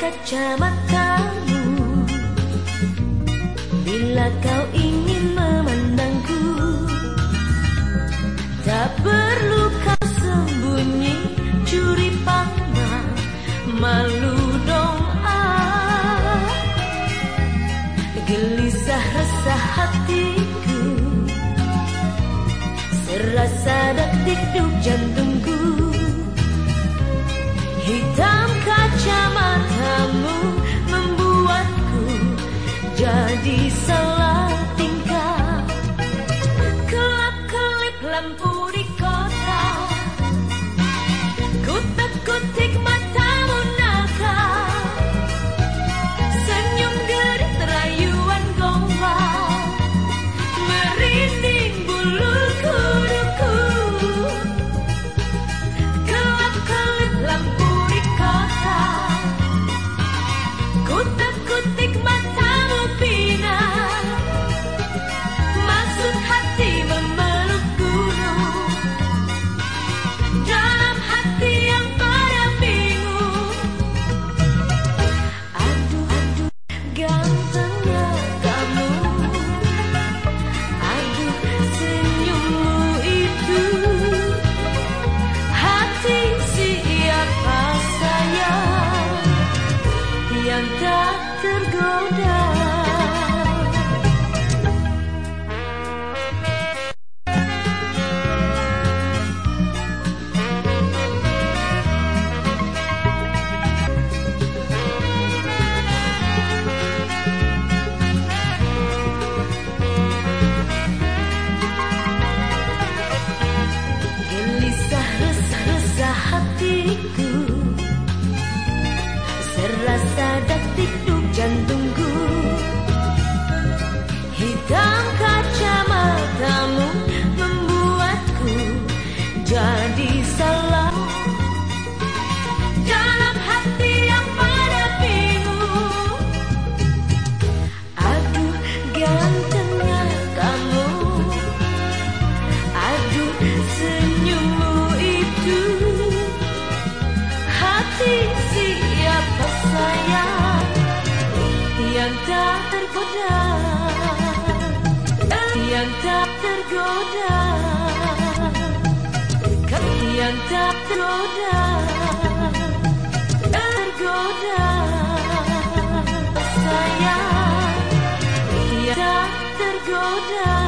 kacamatamu Bila kau ingin memandangku Tak perlu kau sembunyi curi pandang Malu dong ah Gelisah resah hatiku Serasa detik duk jantungku. Hitam melody so rasa detik jantung siapa sayang Yang tak tergoda Yang tak tergoda Yang tak tergoda Tergoda. Sayang Yang tak tergoda